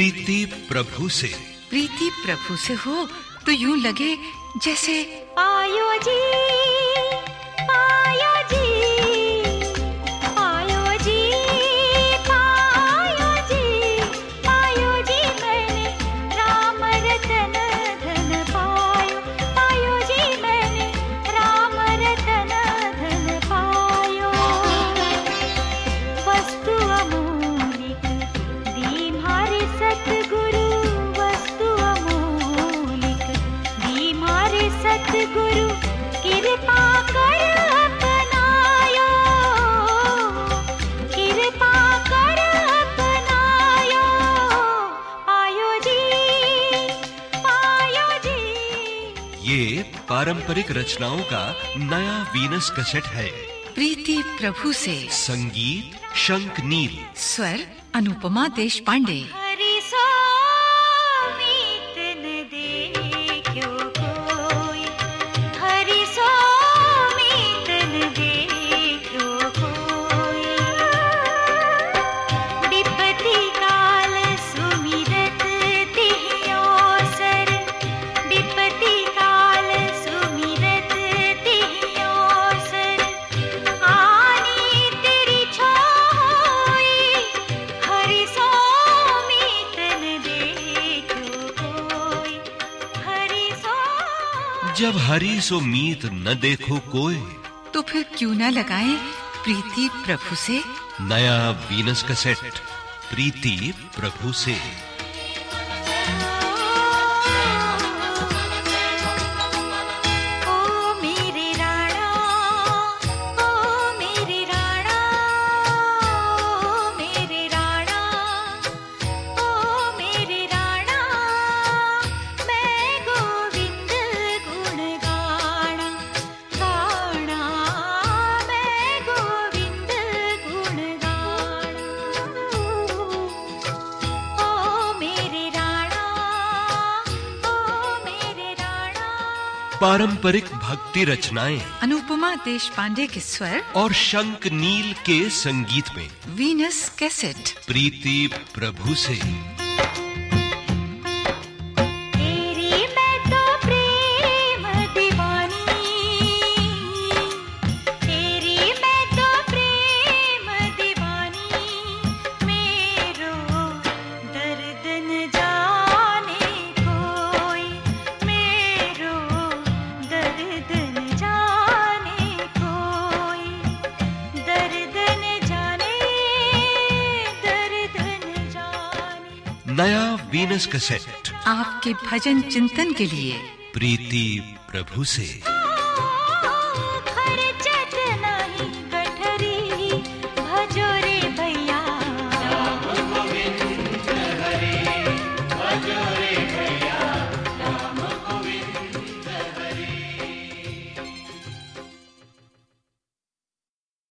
प्रीति प्रभु से। प्रीति प्रभु से हो तो यूँ लगे जैसे आयो जी। ये पारंपरिक रचनाओं का नया वीनस कैसेट है। प्रीति प्रभु से। संगीत शंख नील। स्वर अनुपमा देश पांडे जब हरी सो मीत न देखो कोई। तो फिर क्यों ना लगाए प्रीति प्रभु से? नया वीनस का सेट प्रीति प्रभु से। पारंपरिक भक्ति रचनाएँ। अनुपमा देश पांडे के स्वर। और शंक नील के संगीत में। Venus cassette. प्रीति प्रभु से। नया वीनस कैसेट। आपके भजन चिंतन के लिए। प्रीति प्रभु से।